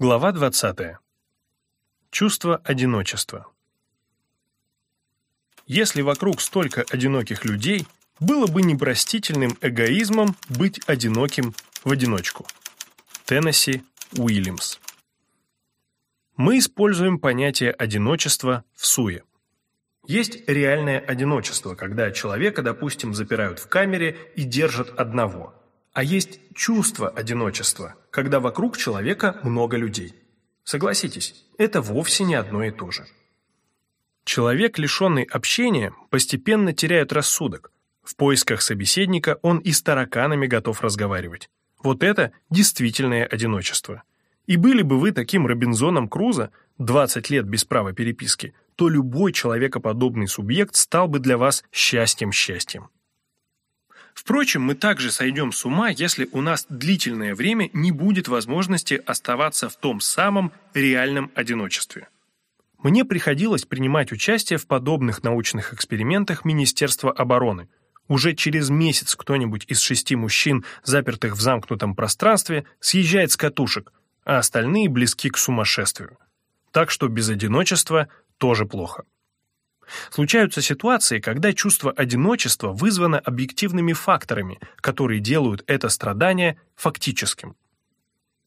Глава 20. Чувство одиночества. Если вокруг столько одиноких людей, было бы непростительным эгоизмом быть одиноким в одиночку. Теннесси Уильямс. Мы используем понятие одиночества в суе. Есть реальное одиночество, когда человека, допустим, запирают в камере и держат одного. А есть чувство одиночества, когда вокруг человека много людей. Согласитесь, это вовсе не одно и то же. Человек, лишенный общения, постепенно теряет рассудок. В поисках собеседника он и с тараканами готов разговаривать. Вот это действительное одиночество. И были бы вы таким Робинзоном Крузо, 20 лет без права переписки, то любой человекоподобный субъект стал бы для вас счастьем-счастьем. Впрочем, мы также сойдем с ума, если у нас длительное время не будет возможности оставаться в том самом реальном одиночестве. Мне приходилось принимать участие в подобных научных экспериментах Министерства обороны. Уже через месяц кто-нибудь из шести мужчин, запертых в замкнутом пространстве, съезжает с катушек, а остальные близки к сумасшествию. Так что без одиночества тоже плохо. Случаются ситуации, когда чувство одиночества вызвано объективными факторами, которые делают это страдание фактическим.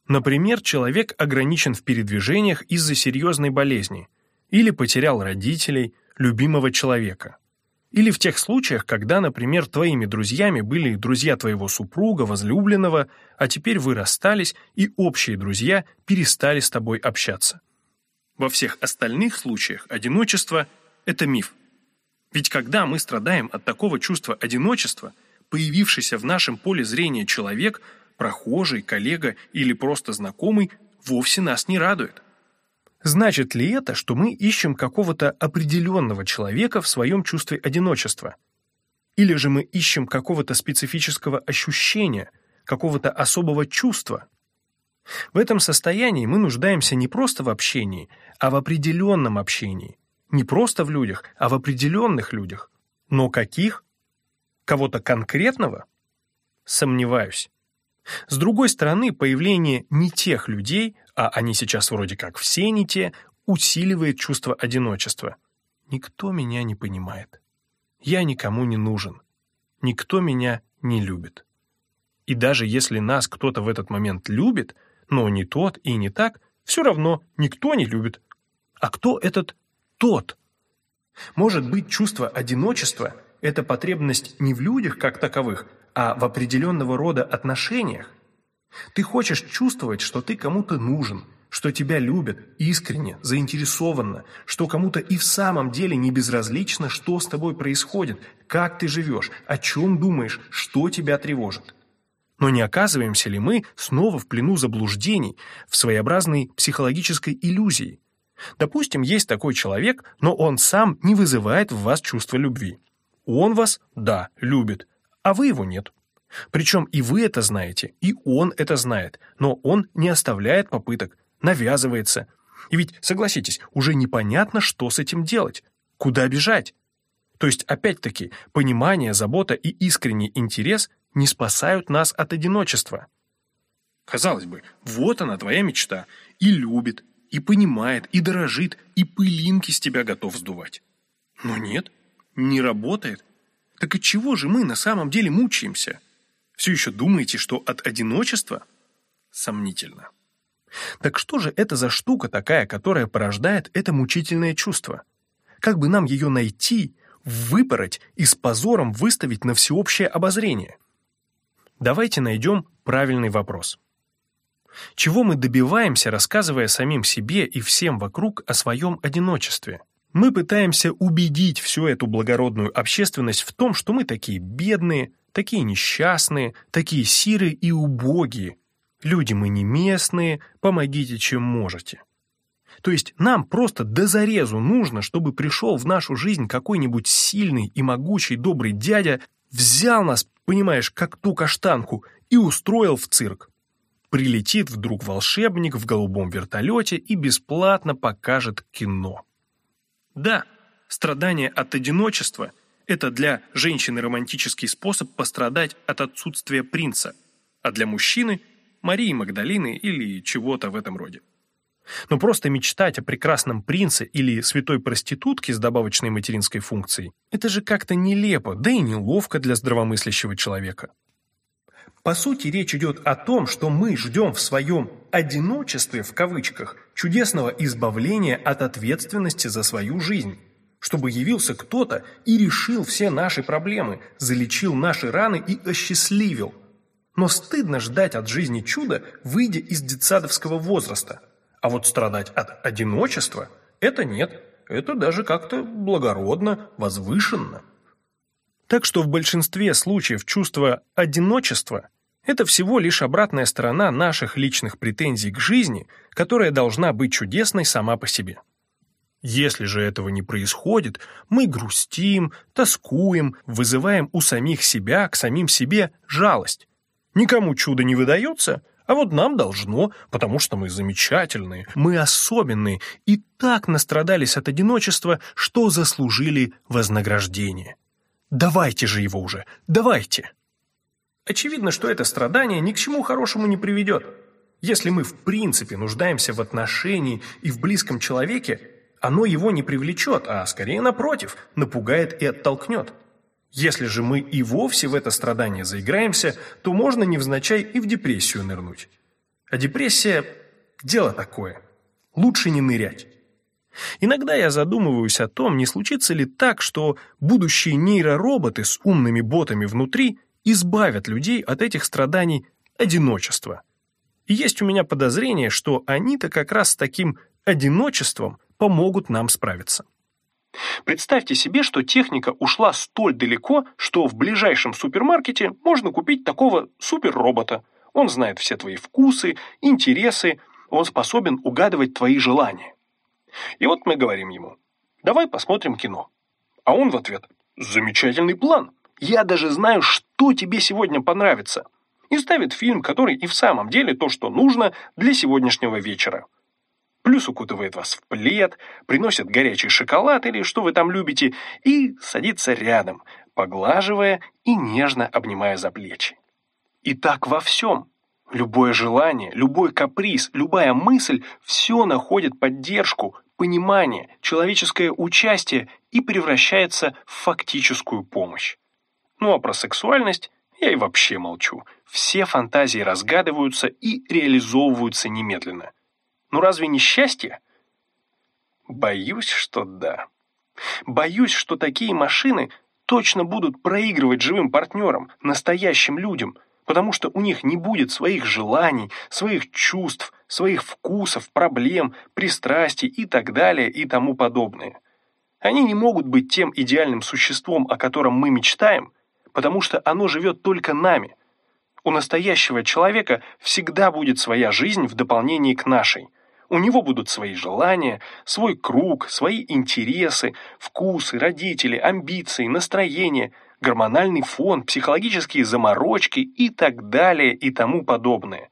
Например, человек ограничен в передвижениях из-за серьезной болезни или потерял родителей, любимого человека. Или в тех случаях, когда, например, твоими друзьями были друзья твоего супруга, возлюбленного, а теперь вы расстались, и общие друзья перестали с тобой общаться. Во всех остальных случаях одиночество – это миф. Ведь когда мы страдаем от такого чувства одиночества, появившийся в нашем поле зрения человек, прохожий, коллега или просто знакомый, вовсе нас не радует. Значит ли это, что мы ищем какого-то определенного человека в своем чувстве одиночества? Или же мы ищем какого-то специфического ощущения, какого-то особого чувства, в этом состоянии мы нуждаемся не просто в общении, а в определенном общении. Не просто в людях, а в определенных людях. Но каких? Кого-то конкретного? Сомневаюсь. С другой стороны, появление не тех людей, а они сейчас вроде как все не те, усиливает чувство одиночества. Никто меня не понимает. Я никому не нужен. Никто меня не любит. И даже если нас кто-то в этот момент любит – но не тот и не так, все равно никто не любит. А кто этот тот? Может быть, чувство одиночества – это потребность не в людях как таковых, а в определенного рода отношениях? Ты хочешь чувствовать, что ты кому-то нужен, что тебя любят искренне, заинтересованно, что кому-то и в самом деле не безразлично, что с тобой происходит, как ты живешь, о чем думаешь, что тебя тревожит. Но не оказываемся ли мы снова в плену заблуждений, в своеобразной психологической иллюзии? Допустим, есть такой человек, но он сам не вызывает в вас чувство любви. Он вас, да, любит, а вы его нет. Причем и вы это знаете, и он это знает, но он не оставляет попыток, навязывается. И ведь, согласитесь, уже непонятно, что с этим делать, куда бежать. То есть, опять-таки, понимание, забота и искренний интерес не спасают нас от одиночества. Казалось бы, вот она, твоя мечта, и любит, и понимает, и дорожит, и пылинки с тебя готов сдувать. Но нет, не работает. Так от чего же мы на самом деле мучаемся? Все еще думаете, что от одиночества? Сомнительно. Так что же это за штука такая, которая порождает это мучительное чувство? Как бы нам ее найти, выпороть и с позором выставить на всеобщее обозрение? Давайте найдем правильный вопрос. Чего мы добиваемся, рассказывая самим себе и всем вокруг о своем одиночестве? Мы пытаемся убедить всю эту благородную общественность в том, что мы такие бедные, такие несчастные, такие сирые и убогие. Люди мы не местные, помогите, чем можете. То есть нам просто до зарезу нужно, чтобы пришел в нашу жизнь какой-нибудь сильный и могучий добрый дядя, взял нас, понимаешь, как ту каштанку, и устроил в цирк. Прилетит вдруг волшебник в голубом вертолете и бесплатно покажет кино. Да, страдание от одиночества – это для женщины романтический способ пострадать от отсутствия принца, а для мужчины – Марии Магдалины или чего-то в этом роде. Но просто мечтать о прекрасном принце или святой проститутке с добавочной материнской функцией – это же как-то нелепо, да и неловко для здравомыслящего человека. По сути, речь идет о том, что мы ждем в своем «одиночестве» в кавычках чудесного избавления от ответственности за свою жизнь, чтобы явился кто-то и решил все наши проблемы, залечил наши раны и осчастливил. Но стыдно ждать от жизни чуда, выйдя из детсадовского возраста – а вот страдать от одиночества – это нет, это даже как-то благородно, возвышенно. Так что в большинстве случаев чувство одиночества – это всего лишь обратная сторона наших личных претензий к жизни, которая должна быть чудесной сама по себе. Если же этого не происходит, мы грустим, тоскуем, вызываем у самих себя к самим себе жалость. Никому чудо не выдается, а вот нам должно, потому что мы замечательные, мы особенные и так настрадались от одиночества, что заслужили вознаграждение. Давайте же его уже, давайте. Очевидно, что это страдание ни к чему хорошему не приведет. Если мы в принципе нуждаемся в отношении и в близком человеке, оно его не привлечет, а скорее напротив, напугает и оттолкнет. Если же мы и вовсе в это страдание заиграемся, то можно невзначай и в депрессию нырнуть. А депрессия – дело такое. Лучше не нырять. Иногда я задумываюсь о том, не случится ли так, что будущие нейророботы с умными ботами внутри избавят людей от этих страданий одиночества. И есть у меня подозрение, что они-то как раз с таким одиночеством помогут нам справиться. Представьте себе, что техника ушла столь далеко, что в ближайшем супермаркете можно купить такого суперробота. Он знает все твои вкусы, интересы, он способен угадывать твои желания. И вот мы говорим ему, давай посмотрим кино. А он в ответ, замечательный план, я даже знаю, что тебе сегодня понравится. И ставит фильм, который и в самом деле то, что нужно для сегодняшнего вечера плюс укутывает вас в плед, приносит горячий шоколад или что вы там любите, и садится рядом, поглаживая и нежно обнимая за плечи. И так во всем. Любое желание, любой каприз, любая мысль – все находит поддержку, понимание, человеческое участие и превращается в фактическую помощь. Ну а про сексуальность я и вообще молчу. Все фантазии разгадываются и реализовываются немедленно – ну разве не счастье? Боюсь, что да. Боюсь, что такие машины точно будут проигрывать живым партнерам, настоящим людям, потому что у них не будет своих желаний, своих чувств, своих вкусов, проблем, пристрастий и так далее и тому подобное. Они не могут быть тем идеальным существом, о котором мы мечтаем, потому что оно живет только нами. У настоящего человека всегда будет своя жизнь в дополнении к нашей – у него будут свои желания, свой круг, свои интересы, вкусы, родители, амбиции, настроение, гормональный фон, психологические заморочки и так далее и тому подобное.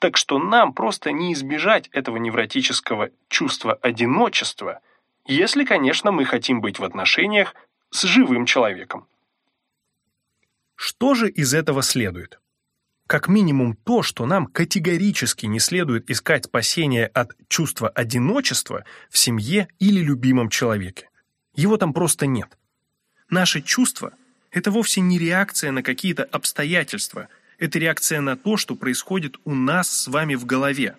Так что нам просто не избежать этого невротического чувства одиночества, если, конечно, мы хотим быть в отношениях с живым человеком. Что же из этого следует? Как минимум то, что нам категорически не следует искать спасения от чувства одиночества в семье или любимом человеке. Его там просто нет. Наши чувства – это вовсе не реакция на какие-то обстоятельства, это реакция на то, что происходит у нас с вами в голове.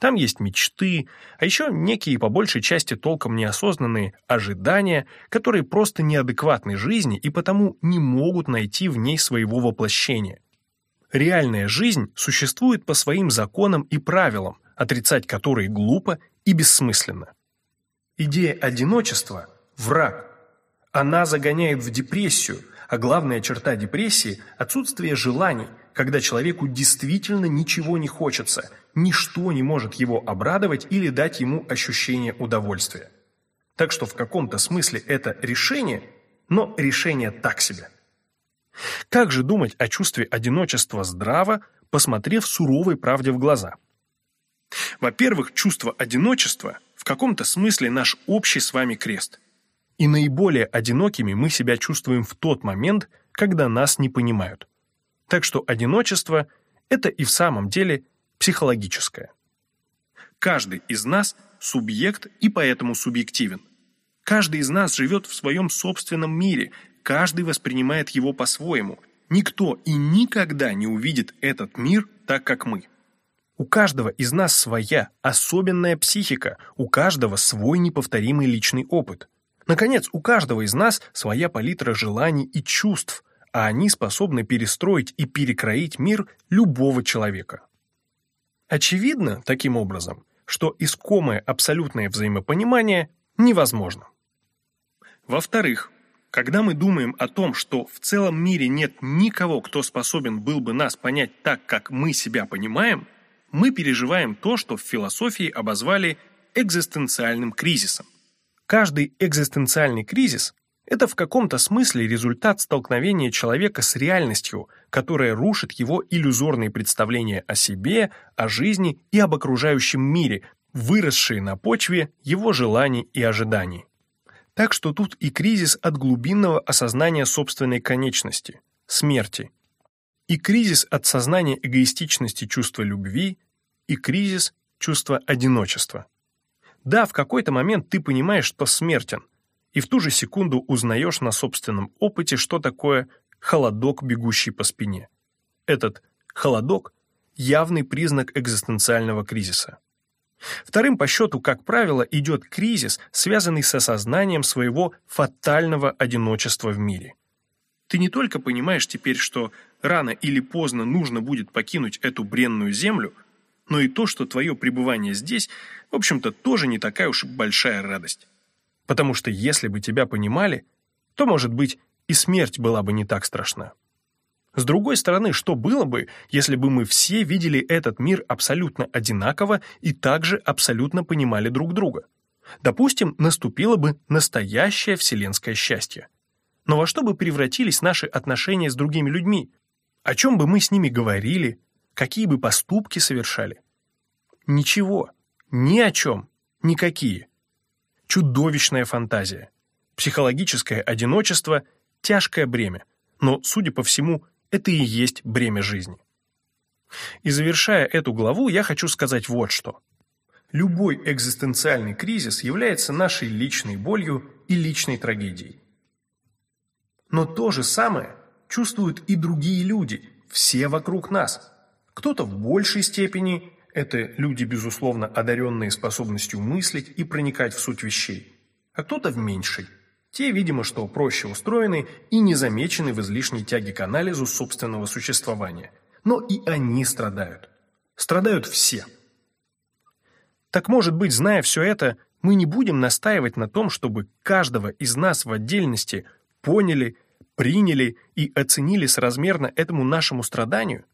Там есть мечты, а еще некие по большей части толком неосознанные ожидания, которые просто неадекватны жизни и потому не могут найти в ней своего воплощения – Реальная жизнь существует по своим законам и правилам, отрицать которые глупо и бессмысленно. Идея одиночества – враг. Она загоняет в депрессию, а главная черта депрессии – отсутствие желаний, когда человеку действительно ничего не хочется, ничто не может его обрадовать или дать ему ощущение удовольствия. Так что в каком-то смысле это решение, но решение так себе. Как же думать о чувстве одиночества здраво, посмотрев суровой правде в глаза? Во-первых, чувство одиночества в каком-то смысле наш общий с вами крест. И наиболее одинокими мы себя чувствуем в тот момент, когда нас не понимают. Так что одиночество – это и в самом деле психологическое. Каждый из нас – субъект и поэтому субъективен. Каждый из нас живет в своем собственном мире, каждый воспринимает его по-своему. Никто и никогда не увидит этот мир так, как мы. У каждого из нас своя, особенная психика, у каждого свой неповторимый личный опыт. Наконец, у каждого из нас своя палитра желаний и чувств, а они способны перестроить и перекроить мир любого человека. Очевидно, таким образом, что искомое абсолютное взаимопонимание невозможно. Во-вторых, когда мы думаем о том, что в целом мире нет никого, кто способен был бы нас понять так, как мы себя понимаем, мы переживаем то, что в философии обозвали экзистенциальным кризисом. Каждый экзистенциальный кризис – это в каком-то смысле результат столкновения человека с реальностью, которая рушит его иллюзорные представления о себе, о жизни и об окружающем мире, выросшие на почве его желаний и ожиданий. Так что тут и кризис от глубинного осознания собственной конечности – смерти – и кризис от сознания эгоистичности чувства любви, и кризис чувства одиночества. Да, в какой-то момент ты понимаешь, что смертен, и в ту же секунду узнаешь на собственном опыте, что такое холодок, бегущий по спине. Этот холодок – явный признак экзистенциального кризиса. Вторым по счету, как правило, идет кризис, связанный с осознанием своего фатального одиночества в мире. Ты не только понимаешь теперь, что рано или поздно нужно будет покинуть эту бренную землю, но и то, что твое пребывание здесь, в общем-то, тоже не такая уж большая радость. Потому что если бы тебя понимали, то, может быть, и смерть была бы не так страшна. С другой стороны, что было бы, если бы мы все видели этот мир абсолютно одинаково и также абсолютно понимали друг друга? Допустим, наступило бы настоящее вселенское счастье. Но во что бы превратились наши отношения с другими людьми? О чем бы мы с ними говорили? Какие бы поступки совершали? Ничего. Ни о чем. Никакие. Чудовищная фантазия. Психологическое одиночество – тяжкое бремя. Но, судя по всему, это и есть бремя жизни. И завершая эту главу, я хочу сказать вот что. Любой экзистенциальный кризис является нашей личной болью и личной трагедией. Но то же самое чувствуют и другие люди, все вокруг нас. Кто-то в большей степени, это люди, безусловно, одаренные способностью мыслить и проникать в суть вещей, а кто-то в меньшей. Те, видимо, что проще устроены и не замечены в излишней тяге к анализу собственного существования. Но и они страдают. Страдают все. Так может быть, зная все это, мы не будем настаивать на том, чтобы каждого из нас в отдельности поняли, приняли и оценили соразмерно этому нашему страданию?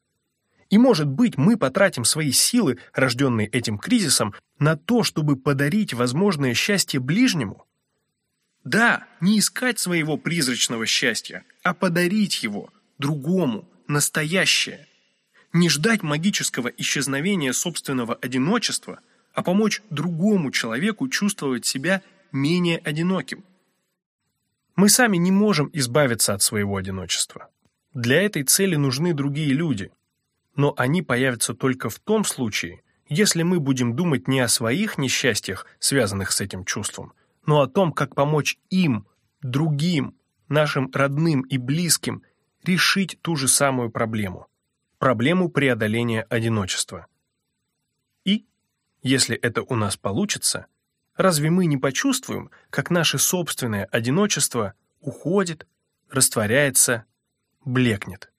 И, может быть, мы потратим свои силы, рожденные этим кризисом, на то, чтобы подарить возможное счастье ближнему? Да, не искать своего призрачного счастья, а подарить его другому, настоящее. Не ждать магического исчезновения собственного одиночества, а помочь другому человеку чувствовать себя менее одиноким. Мы сами не можем избавиться от своего одиночества. Для этой цели нужны другие люди. Но они появятся только в том случае, если мы будем думать не о своих несчастьях, связанных с этим чувством, но о том, как помочь им, другим, нашим родным и близким решить ту же самую проблему – проблему преодоления одиночества. И, если это у нас получится – Разве мы не почувствуем, как наше собственное одиночество уходит, растворяется, блекнет?